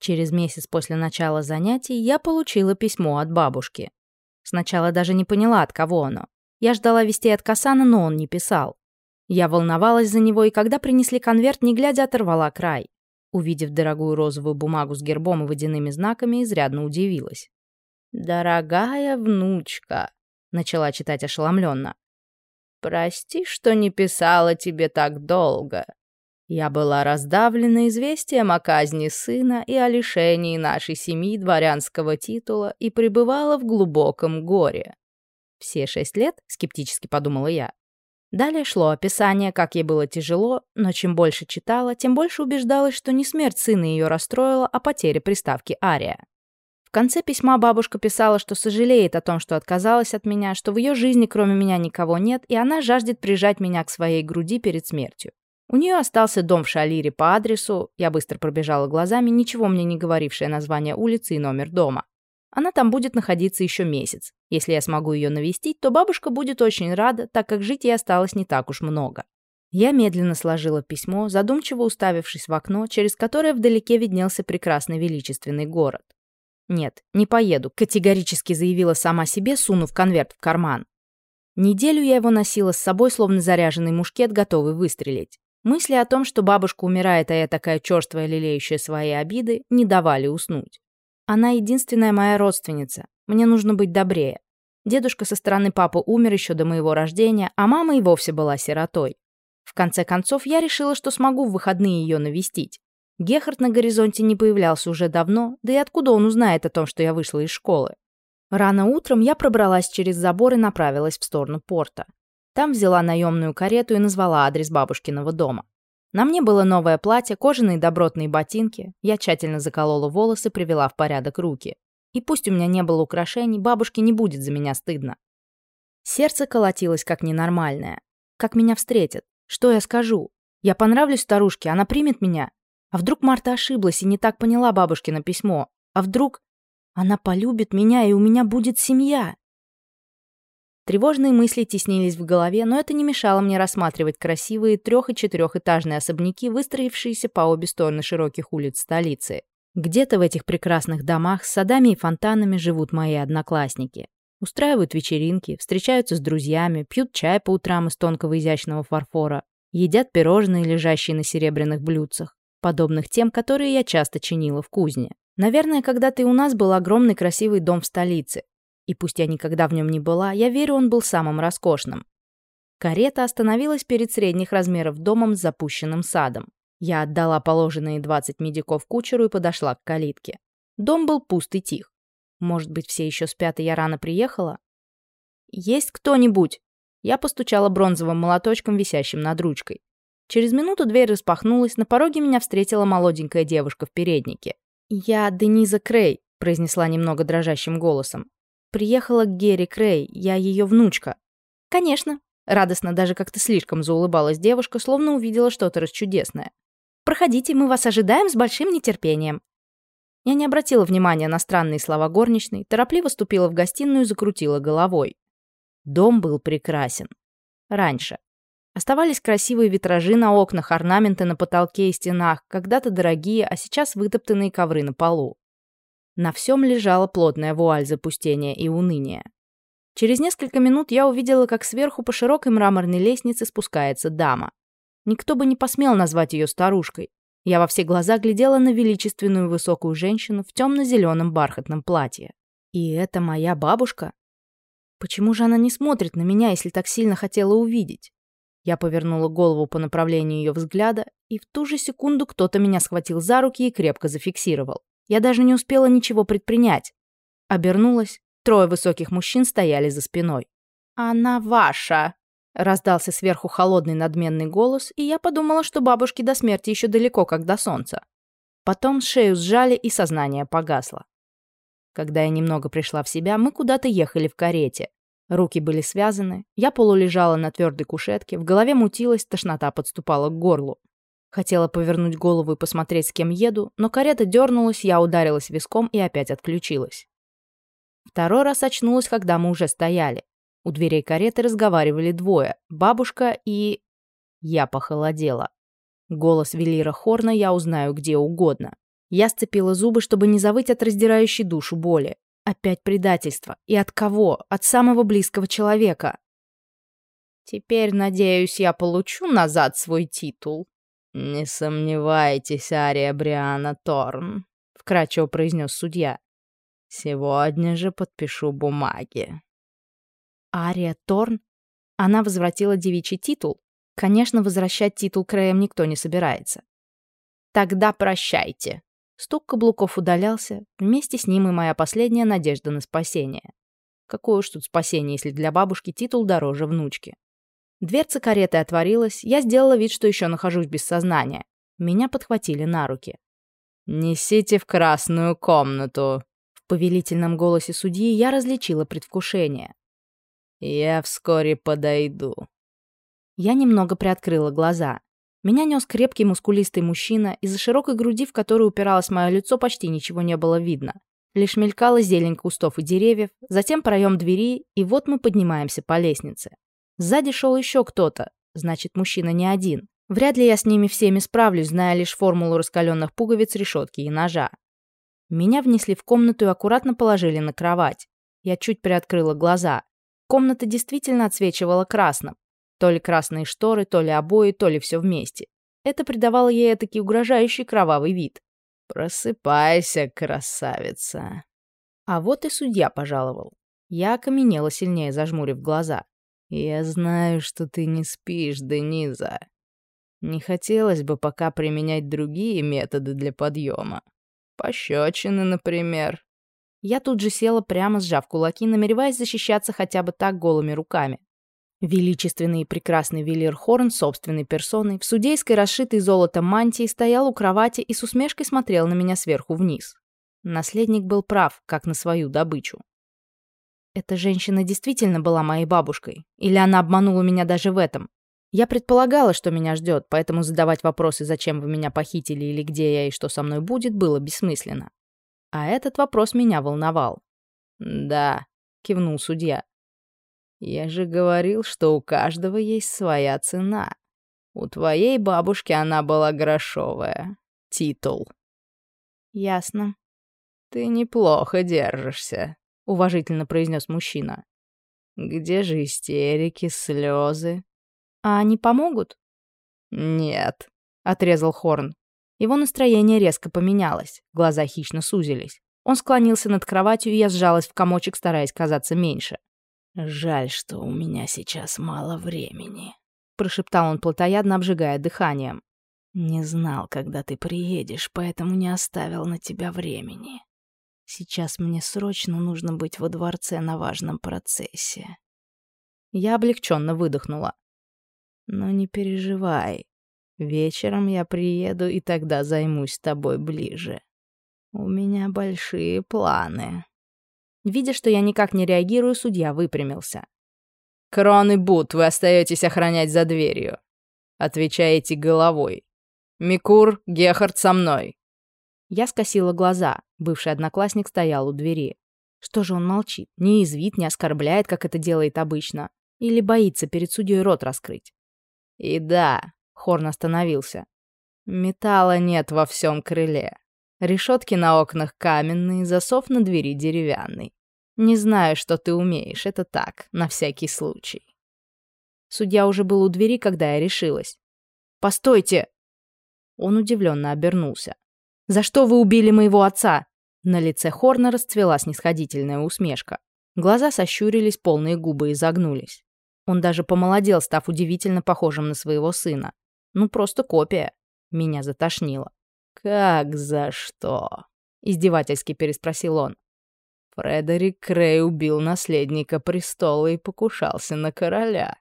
Через месяц после начала занятий я получила письмо от бабушки. Сначала даже не поняла, от кого оно. Я ждала вестей от Касана, но он не писал. Я волновалась за него, и когда принесли конверт, не глядя, оторвала край. Увидев дорогую розовую бумагу с гербом и водяными знаками, изрядно удивилась. «Дорогая внучка», — начала читать ошеломленно. «Прости, что не писала тебе так долго. Я была раздавлена известием о казни сына и о лишении нашей семьи дворянского титула и пребывала в глубоком горе. Все шесть лет, скептически подумала я. Далее шло описание, как ей было тяжело, но чем больше читала, тем больше убеждалась, что не смерть сына ее расстроила, а потеря приставки «Ария». В конце письма бабушка писала, что сожалеет о том, что отказалась от меня, что в ее жизни кроме меня никого нет, и она жаждет прижать меня к своей груди перед смертью. У нее остался дом в Шалире по адресу, я быстро пробежала глазами, ничего мне не говорившее название улицы и номер дома. Она там будет находиться еще месяц. Если я смогу ее навестить, то бабушка будет очень рада, так как жить ей осталось не так уж много. Я медленно сложила письмо, задумчиво уставившись в окно, через которое вдалеке виднелся прекрасный величественный город. «Нет, не поеду», — категорически заявила сама себе, сунув конверт в карман. Неделю я его носила с собой, словно заряженный мушкет, готовый выстрелить. Мысли о том, что бабушка умирает, а я такая черствая, лелеющая свои обиды, не давали уснуть. Она единственная моя родственница. Мне нужно быть добрее. Дедушка со стороны папы умер еще до моего рождения, а мама и вовсе была сиротой. В конце концов, я решила, что смогу в выходные ее навестить. Гехард на горизонте не появлялся уже давно, да и откуда он узнает о том, что я вышла из школы? Рано утром я пробралась через забор и направилась в сторону порта. Там взяла наемную карету и назвала адрес бабушкиного дома. На мне было новое платье, кожаные добротные ботинки, я тщательно заколола волосы, привела в порядок руки. И пусть у меня не было украшений, бабушке не будет за меня стыдно. Сердце колотилось как ненормальное. Как меня встретят? Что я скажу? Я понравлюсь старушке, она примет меня? А вдруг Марта ошиблась и не так поняла бабушкино письмо? А вдруг она полюбит меня, и у меня будет семья? Тревожные мысли теснились в голове, но это не мешало мне рассматривать красивые трех- и четырехэтажные особняки, выстроившиеся по обе стороны широких улиц столицы. Где-то в этих прекрасных домах с садами и фонтанами живут мои одноклассники. Устраивают вечеринки, встречаются с друзьями, пьют чай по утрам из тонкого изящного фарфора, едят пирожные, лежащие на серебряных блюдцах, подобных тем, которые я часто чинила в кузне. Наверное, когда-то и у нас был огромный красивый дом в столице, и пусть я никогда в нем не была, я верю, он был самым роскошным. Карета остановилась перед средних размеров домом с запущенным садом. Я отдала положенные 20 медиков кучеру и подошла к калитке. Дом был пуст и тих. Может быть, все еще спят, и я рано приехала? «Есть кто-нибудь?» Я постучала бронзовым молоточком, висящим над ручкой. Через минуту дверь распахнулась, на пороге меня встретила молоденькая девушка в переднике. «Я Дениза Крей», — произнесла немного дрожащим голосом приехала Герри Крей, я ее внучка». «Конечно». Радостно даже как-то слишком заулыбалась девушка, словно увидела что-то расчудесное. «Проходите, мы вас ожидаем с большим нетерпением». Я не обратила внимания на странные слова горничной, торопливо ступила в гостиную и закрутила головой. Дом был прекрасен. Раньше. Оставались красивые витражи на окнах, орнаменты на потолке и стенах, когда-то дорогие, а сейчас вытоптанные ковры на полу. На всем лежала плотная вуаль запустения и уныния. Через несколько минут я увидела, как сверху по широкой мраморной лестнице спускается дама. Никто бы не посмел назвать ее старушкой. Я во все глаза глядела на величественную высокую женщину в темно-зеленом бархатном платье. И это моя бабушка? Почему же она не смотрит на меня, если так сильно хотела увидеть? Я повернула голову по направлению ее взгляда, и в ту же секунду кто-то меня схватил за руки и крепко зафиксировал. Я даже не успела ничего предпринять. Обернулась. Трое высоких мужчин стояли за спиной. «Она ваша!» Раздался сверху холодный надменный голос, и я подумала, что бабушке до смерти еще далеко, как до солнца. Потом шею сжали, и сознание погасло. Когда я немного пришла в себя, мы куда-то ехали в карете. Руки были связаны, я полулежала на твердой кушетке, в голове мутилась, тошнота подступала к горлу. Хотела повернуть голову и посмотреть, с кем еду, но карета дернулась, я ударилась виском и опять отключилась. Второй раз очнулась, когда мы уже стояли. У дверей кареты разговаривали двое — бабушка и... Я похолодела. Голос Велира Хорна я узнаю где угодно. Я сцепила зубы, чтобы не завыть от раздирающей душу боли. Опять предательство. И от кого? От самого близкого человека. «Теперь, надеюсь, я получу назад свой титул», «Не сомневайтесь, Ария Бриана Торн», — вкратчиво произнес судья. «Сегодня же подпишу бумаги». Ария Торн? Она возвратила девичий титул? Конечно, возвращать титул краем никто не собирается. «Тогда прощайте», Стук каблуков удалялся, вместе с ним и моя последняя надежда на спасение. Какое уж тут спасение, если для бабушки титул дороже внучки. Дверца кареты отворилась, я сделала вид, что еще нахожусь без сознания. Меня подхватили на руки. «Несите в красную комнату!» В повелительном голосе судьи я различила предвкушение. «Я вскоре подойду». Я немного приоткрыла глаза. Меня нес крепкий мускулистый мужчина, из-за широкой груди, в которую упиралось мое лицо, почти ничего не было видно. Лишь мелькала зелень кустов и деревьев, затем проем двери, и вот мы поднимаемся по лестнице. Сзади шел еще кто-то, значит, мужчина не один. Вряд ли я с ними всеми справлюсь, зная лишь формулу раскаленных пуговиц, решетки и ножа. Меня внесли в комнату и аккуратно положили на кровать. Я чуть приоткрыла глаза. Комната действительно отсвечивала красным. То ли красные шторы, то ли обои, то ли все вместе. Это придавало ей таки угрожающий кровавый вид. «Просыпайся, красавица!» А вот и судья пожаловал. Я окаменела сильнее, зажмурив глаза. Я знаю, что ты не спишь, Дениза. Не хотелось бы пока применять другие методы для подъема. Пощечины, например. Я тут же села прямо, сжав кулаки, намереваясь защищаться хотя бы так голыми руками. Величественный и прекрасный Виллер Хорн собственной персоной в судейской расшитой золотом мантии стоял у кровати и с усмешкой смотрел на меня сверху вниз. Наследник был прав, как на свою добычу. Эта женщина действительно была моей бабушкой. Или она обманула меня даже в этом. Я предполагала, что меня ждет, поэтому задавать вопросы, зачем вы меня похитили или где я и что со мной будет, было бессмысленно. А этот вопрос меня волновал. «Да», — кивнул судья. «Я же говорил, что у каждого есть своя цена. У твоей бабушки она была грошовая. Титул». «Ясно». «Ты неплохо держишься», уважительно произнес мужчина. «Где же истерики, слезы?» «А они помогут?» «Нет», — отрезал Хорн. Его настроение резко поменялось, глаза хищно сузились. Он склонился над кроватью, и я сжалась в комочек, стараясь казаться меньше. «Жаль, что у меня сейчас мало времени», — прошептал он плотоядно, обжигая дыханием. «Не знал, когда ты приедешь, поэтому не оставил на тебя времени. Сейчас мне срочно нужно быть во дворце на важном процессе. Я облегченно выдохнула. Но не переживай. Вечером я приеду, и тогда займусь тобой ближе. У меня большие планы. Видя, что я никак не реагирую, судья выпрямился. «Крон и Бут, вы остаетесь охранять за дверью. Отвечаете головой. Микур, Гехард со мной. Я скосила глаза. Бывший одноклассник стоял у двери. Что же он молчит? Не извит, не оскорбляет, как это делает обычно. Или боится перед судьей рот раскрыть? И да, Хорн остановился. Металла нет во всем крыле. Решетки на окнах каменные, засов на двери деревянный. Не знаю, что ты умеешь, это так, на всякий случай. Судья уже был у двери, когда я решилась. «Постойте!» Он удивленно обернулся. За что вы убили моего отца?» На лице Хорна расцвела снисходительная усмешка. Глаза сощурились, полные губы изогнулись. Он даже помолодел, став удивительно похожим на своего сына. Ну, просто копия. Меня затошнило. «Как за что?» — издевательски переспросил он. Фредерик Крей убил наследника престола и покушался на короля.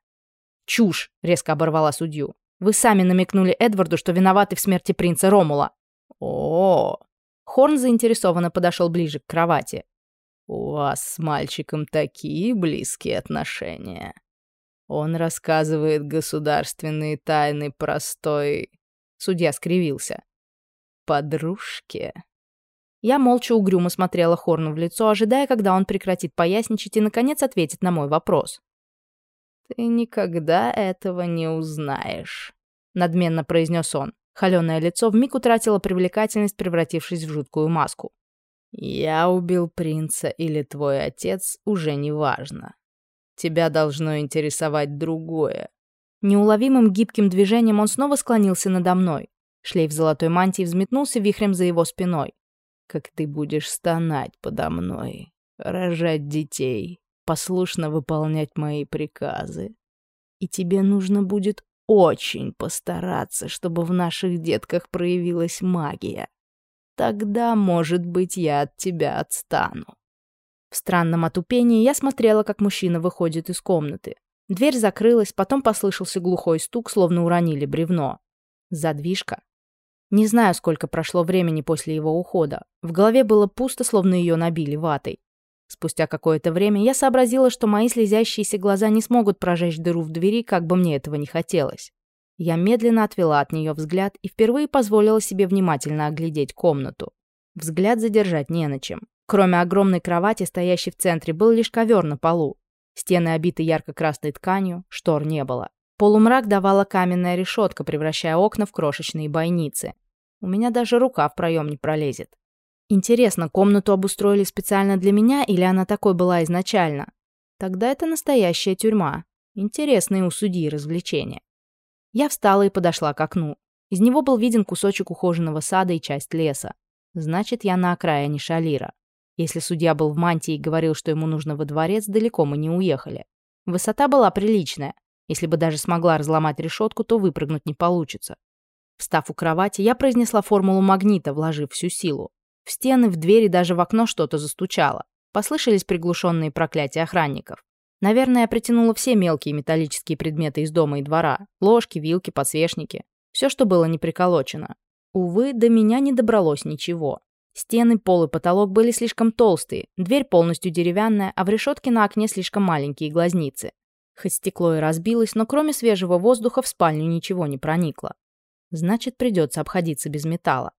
«Чушь!» — резко оборвала судью. «Вы сами намекнули Эдварду, что виноваты в смерти принца Ромула». О, Хорн заинтересованно подошел ближе к кровати. У вас с мальчиком такие близкие отношения. Он рассказывает государственные тайны простой. Судья скривился. Подружке. Я молча угрюмо смотрела Хорну в лицо, ожидая, когда он прекратит поясничать и, наконец, ответит на мой вопрос. «Ты никогда этого не узнаешь», — надменно произнес он. Холеное лицо вмиг утратило привлекательность, превратившись в жуткую маску. «Я убил принца или твой отец, уже неважно. Тебя должно интересовать другое». Неуловимым гибким движением он снова склонился надо мной. Шлейф золотой мантии взметнулся вихрем за его спиной. «Как ты будешь стонать подо мной, рожать детей, послушно выполнять мои приказы. И тебе нужно будет очень постараться, чтобы в наших детках проявилась магия. Тогда, может быть, я от тебя отстану». В странном отупении я смотрела, как мужчина выходит из комнаты. Дверь закрылась, потом послышался глухой стук, словно уронили бревно. Задвижка. Не знаю, сколько прошло времени после его ухода. В голове было пусто, словно ее набили ватой. Спустя какое-то время я сообразила, что мои слезящиеся глаза не смогут прожечь дыру в двери, как бы мне этого не хотелось. Я медленно отвела от нее взгляд и впервые позволила себе внимательно оглядеть комнату. Взгляд задержать не на чем. Кроме огромной кровати, стоящей в центре, был лишь ковер на полу. Стены обиты ярко-красной тканью, штор не было. Полумрак давала каменная решетка, превращая окна в крошечные бойницы. У меня даже рука в проем не пролезет. Интересно, комнату обустроили специально для меня или она такой была изначально? Тогда это настоящая тюрьма. Интересные у судьи развлечения. Я встала и подошла к окну. Из него был виден кусочек ухоженного сада и часть леса. Значит, я на окраине Шалира. Если судья был в мантии и говорил, что ему нужно во дворец, далеко мы не уехали. Высота была приличная. Если бы даже смогла разломать решетку, то выпрыгнуть не получится. Встав у кровати, я произнесла формулу магнита, вложив всю силу. В стены, в двери, даже в окно что-то застучало. Послышались приглушенные проклятия охранников. Наверное, я притянула все мелкие металлические предметы из дома и двора. Ложки, вилки, подсвечники. Все, что было не приколочено. Увы, до меня не добралось ничего. Стены, пол и потолок были слишком толстые, дверь полностью деревянная, а в решетке на окне слишком маленькие глазницы. Хоть стекло и разбилось, но кроме свежего воздуха в спальню ничего не проникло. Значит, придется обходиться без металла.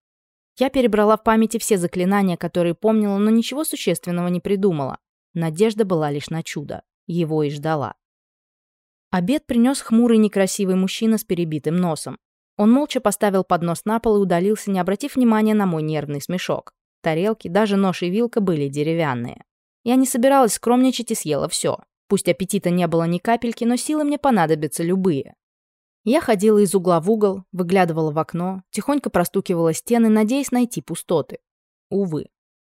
Я перебрала в памяти все заклинания, которые помнила, но ничего существенного не придумала. Надежда была лишь на чудо. Его и ждала. Обед принес хмурый некрасивый мужчина с перебитым носом. Он молча поставил поднос на пол и удалился, не обратив внимания на мой нервный смешок. Тарелки, даже нож и вилка были деревянные. Я не собиралась скромничать и съела все. Пусть аппетита не было ни капельки, но силы мне понадобятся любые. Я ходила из угла в угол, выглядывала в окно, тихонько простукивала стены, надеясь найти пустоты. Увы.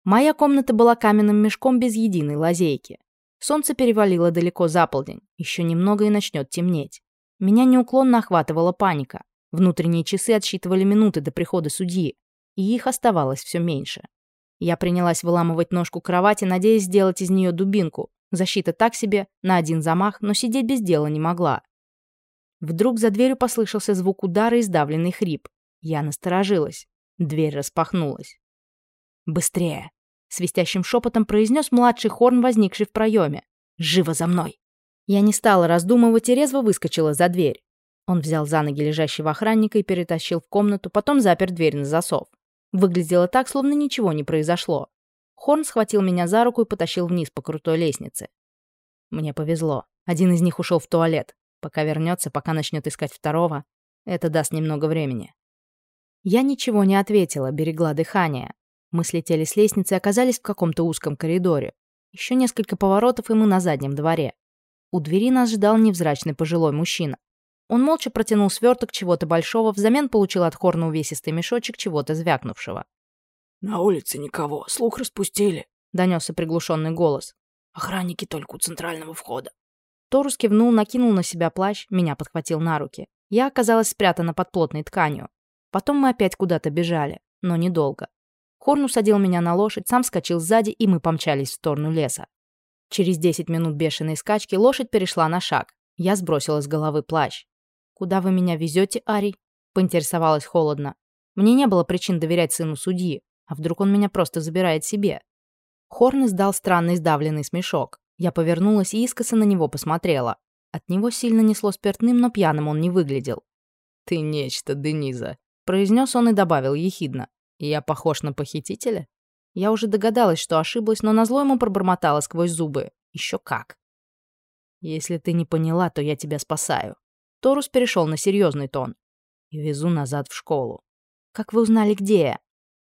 Моя комната была каменным мешком без единой лазейки. Солнце перевалило далеко за полдень, еще немного и начнет темнеть. Меня неуклонно охватывала паника. Внутренние часы отсчитывали минуты до прихода судьи, и их оставалось все меньше. Я принялась выламывать ножку кровати, надеясь сделать из нее дубинку. Защита так себе, на один замах, но сидеть без дела не могла. Вдруг за дверью послышался звук удара и сдавленный хрип. Я насторожилась. Дверь распахнулась. «Быстрее!» — свистящим шепотом произнес младший хорн, возникший в проеме. «Живо за мной!» Я не стала раздумывать и резво выскочила за дверь. Он взял за ноги лежащего охранника и перетащил в комнату, потом запер дверь на засов. Выглядело так, словно ничего не произошло. Хорн схватил меня за руку и потащил вниз по крутой лестнице. Мне повезло. Один из них ушел в туалет. Пока вернется, пока начнет искать второго, это даст немного времени. Я ничего не ответила, берегла дыхание. Мы слетели с лестницы и оказались в каком-то узком коридоре. Еще несколько поворотов, и мы на заднем дворе. У двери нас ждал невзрачный пожилой мужчина. Он молча протянул свёрток чего-то большого, взамен получил от Хорна увесистый мешочек чего-то звякнувшего. «На улице никого, слух распустили», — донёсся приглушенный голос. «Охранники только у центрального входа». Торус кивнул, накинул на себя плащ, меня подхватил на руки. Я оказалась спрятана под плотной тканью. Потом мы опять куда-то бежали, но недолго. Хорн усадил меня на лошадь, сам скочил сзади, и мы помчались в сторону леса. Через 10 минут бешеной скачки лошадь перешла на шаг. Я сбросила с головы плащ. «Куда вы меня везете, Арий?» — поинтересовалась холодно. Мне не было причин доверять сыну судьи, а вдруг он меня просто забирает себе. Хорн издал странный сдавленный смешок. Я повернулась и искоса на него посмотрела. От него сильно несло спиртным, но пьяным он не выглядел. «Ты нечто, Дениза», — произнес он и добавил ехидно. «Я похож на похитителя?» Я уже догадалась, что ошиблась, но назло ему пробормотала сквозь зубы. Еще как. «Если ты не поняла, то я тебя спасаю». Торус перешел на серьезный тон. «И везу назад в школу». «Как вы узнали, где я?»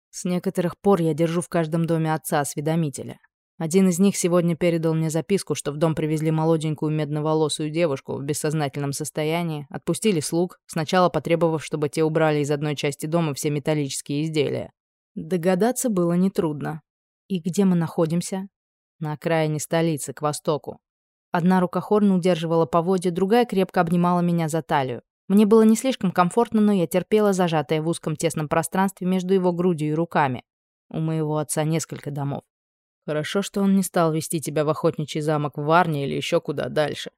«С некоторых пор я держу в каждом доме отца осведомителя. Один из них сегодня передал мне записку, что в дом привезли молоденькую медноволосую девушку в бессознательном состоянии, отпустили слуг, сначала потребовав, чтобы те убрали из одной части дома все металлические изделия. Догадаться было нетрудно. И где мы находимся? На окраине столицы, к востоку. Одна рука Хорна удерживала поводья, другая крепко обнимала меня за талию. Мне было не слишком комфортно, но я терпела, зажатое в узком тесном пространстве между его грудью и руками. У моего отца несколько домов. Хорошо, что он не стал вести тебя в охотничий замок в Варне или еще куда дальше.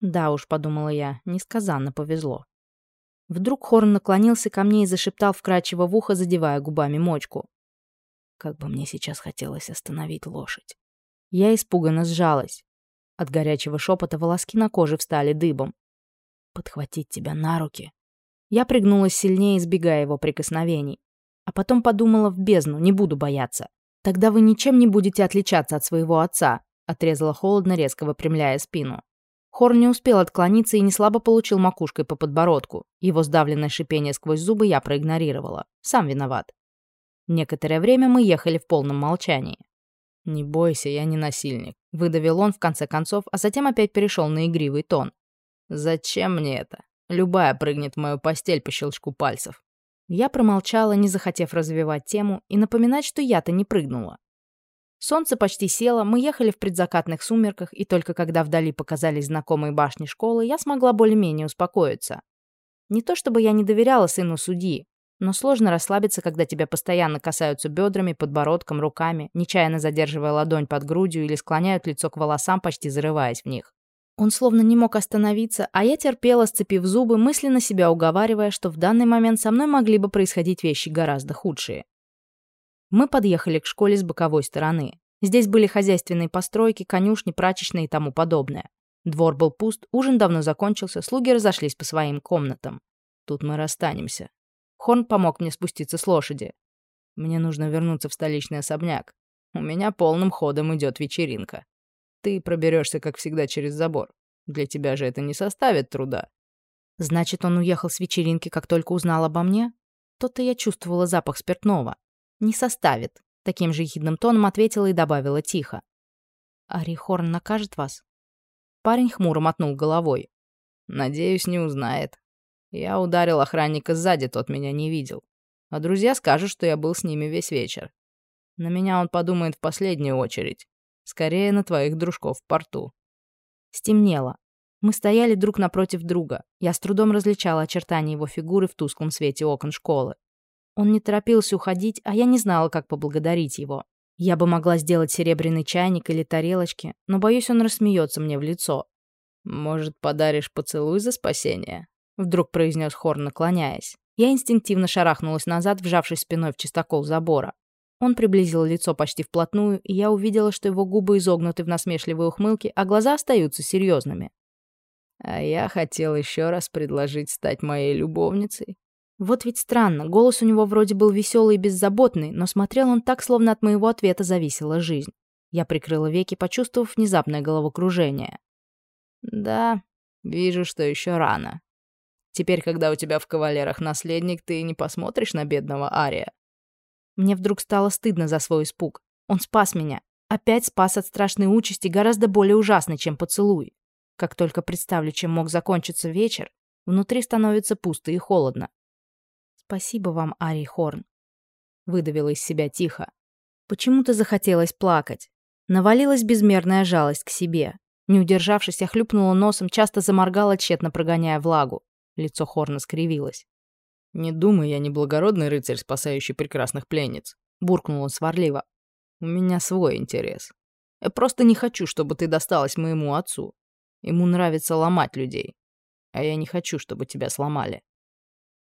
Да уж, подумала я, несказанно повезло. Вдруг Хорн наклонился ко мне и зашептал вкрадчиво в ухо, задевая губами мочку. Как бы мне сейчас хотелось остановить лошадь. Я испуганно сжалась. От горячего шепота волоски на коже встали дыбом. «Подхватить тебя на руки!» Я пригнулась сильнее, избегая его прикосновений. А потом подумала в бездну, не буду бояться. Тогда вы ничем не будете отличаться от своего отца», — отрезала холодно, резко выпрямляя спину. Хорн не успел отклониться и неслабо получил макушкой по подбородку. Его сдавленное шипение сквозь зубы я проигнорировала. Сам виноват. Некоторое время мы ехали в полном молчании. «Не бойся, я не насильник», — выдавил он в конце концов, а затем опять перешел на игривый тон. «Зачем мне это? Любая прыгнет в мою постель по щелчку пальцев. Я промолчала, не захотев развивать тему и напоминать, что я-то не прыгнула. Солнце почти село, мы ехали в предзакатных сумерках, и только когда вдали показались знакомые башни школы, я смогла более-менее успокоиться. Не то чтобы я не доверяла сыну судьи, но сложно расслабиться, когда тебя постоянно касаются бедрами, подбородком, руками, нечаянно задерживая ладонь под грудью или склоняют лицо к волосам, почти зарываясь в них. Он словно не мог остановиться, а я терпела, сцепив зубы, мысленно себя уговаривая, что в данный момент со мной могли бы происходить вещи гораздо худшие. Мы подъехали к школе с боковой стороны. Здесь были хозяйственные постройки, конюшни, прачечные и тому подобное. Двор был пуст, ужин давно закончился, слуги разошлись по своим комнатам. Тут мы расстанемся. Хорн помог мне спуститься с лошади. Мне нужно вернуться в столичный особняк. У меня полным ходом идет вечеринка ты проберешься, как всегда, через забор. Для тебя же это не составит труда». Значит, он уехал с вечеринки, как только узнал обо мне? То-то я чувствовала запах спиртного. «Не составит», — таким же ехидным тоном ответила и добавила тихо. «Арихорн накажет вас?» Парень хмуро мотнул головой. «Надеюсь, не узнает. Я ударил охранника сзади, тот меня не видел. А друзья скажут, что я был с ними весь вечер. На меня он подумает в последнюю очередь. Скорее на твоих дружков в порту. Стемнело. Мы стояли друг напротив друга. Я с трудом различала очертания его фигуры в тусклом свете окон школы. Он не торопился уходить, а я не знала, как поблагодарить его. Я бы могла сделать серебряный чайник или тарелочки, но, боюсь, он рассмеется мне в лицо. «Может, подаришь поцелуй за спасение?» Вдруг произнес Хорн, наклоняясь. Я инстинктивно шарахнулась назад, вжавшись спиной в чистокол забора. Он приблизил лицо почти вплотную, и я увидела, что его губы изогнуты в насмешливой ухмылке, а глаза остаются серьезными. «А я хотел еще раз предложить стать моей любовницей». Вот ведь странно, голос у него вроде был веселый и беззаботный, но смотрел он так, словно от моего ответа зависела жизнь. Я прикрыла веки, почувствовав внезапное головокружение. «Да, вижу, что еще рано. Теперь, когда у тебя в кавалерах наследник, ты не посмотришь на бедного Ария». Мне вдруг стало стыдно за свой испуг. Он спас меня. Опять спас от страшной участи, гораздо более ужасной, чем поцелуй. Как только представлю, чем мог закончиться вечер, внутри становится пусто и холодно. «Спасибо вам, Ари Хорн», — выдавила из себя тихо. Почему-то захотелось плакать. Навалилась безмерная жалость к себе. Не удержавшись, я хлюпнула носом, часто заморгала, тщетно прогоняя влагу. Лицо Хорна скривилось. «Не думай, я не благородный рыцарь, спасающий прекрасных пленниц», — буркнул он сварливо. «У меня свой интерес. Я просто не хочу, чтобы ты досталась моему отцу. Ему нравится ломать людей. А я не хочу, чтобы тебя сломали».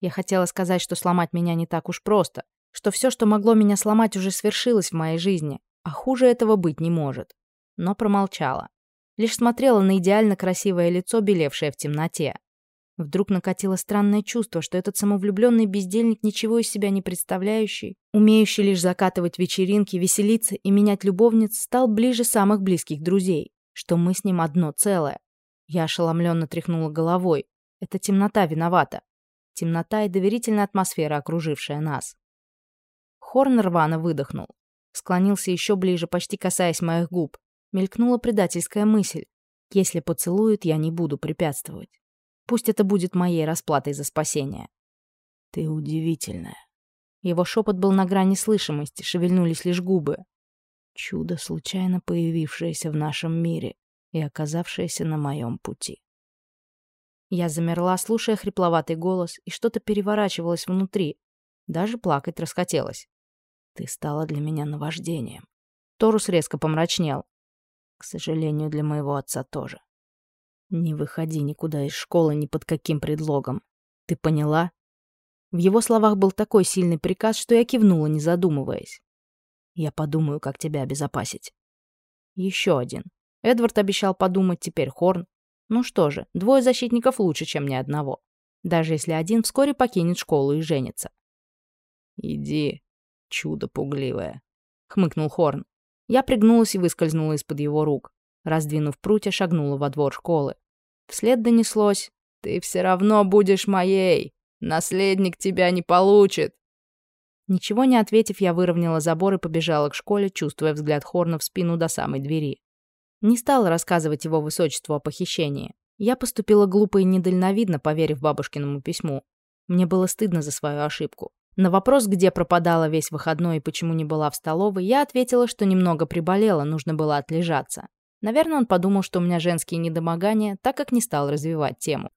Я хотела сказать, что сломать меня не так уж просто, что все, что могло меня сломать, уже свершилось в моей жизни, а хуже этого быть не может. Но промолчала. Лишь смотрела на идеально красивое лицо, белевшее в темноте. Вдруг накатило странное чувство, что этот самовлюбленный бездельник, ничего из себя не представляющий, умеющий лишь закатывать вечеринки, веселиться и менять любовниц, стал ближе самых близких друзей, что мы с ним одно целое. Я ошеломленно тряхнула головой. Это темнота виновата. Темнота и доверительная атмосфера, окружившая нас. Хорн рвано выдохнул. Склонился еще ближе, почти касаясь моих губ. Мелькнула предательская мысль. Если поцелуют, я не буду препятствовать. Пусть это будет моей расплатой за спасение. Ты удивительная. Его шепот был на грани слышимости, шевельнулись лишь губы. Чудо, случайно появившееся в нашем мире и оказавшееся на моем пути. Я замерла, слушая хрипловатый голос, и что-то переворачивалось внутри. Даже плакать расхотелось. Ты стала для меня наваждением. Торус резко помрачнел. К сожалению, для моего отца тоже. «Не выходи никуда из школы ни под каким предлогом. Ты поняла?» В его словах был такой сильный приказ, что я кивнула, не задумываясь. «Я подумаю, как тебя обезопасить». Еще один. Эдвард обещал подумать, теперь Хорн. Ну что же, двое защитников лучше, чем ни одного. Даже если один вскоре покинет школу и женится. «Иди, чудо пугливое», — хмыкнул Хорн. Я пригнулась и выскользнула из-под его рук. Раздвинув прутья, шагнула во двор школы. Вслед донеслось «Ты все равно будешь моей! Наследник тебя не получит!» Ничего не ответив, я выровняла забор и побежала к школе, чувствуя взгляд Хорна в спину до самой двери. Не стала рассказывать его высочеству о похищении. Я поступила глупо и недальновидно, поверив бабушкиному письму. Мне было стыдно за свою ошибку. На вопрос, где пропадала весь выходной и почему не была в столовой, я ответила, что немного приболела, нужно было отлежаться. Наверное, он подумал, что у меня женские недомогания, так как не стал развивать тему.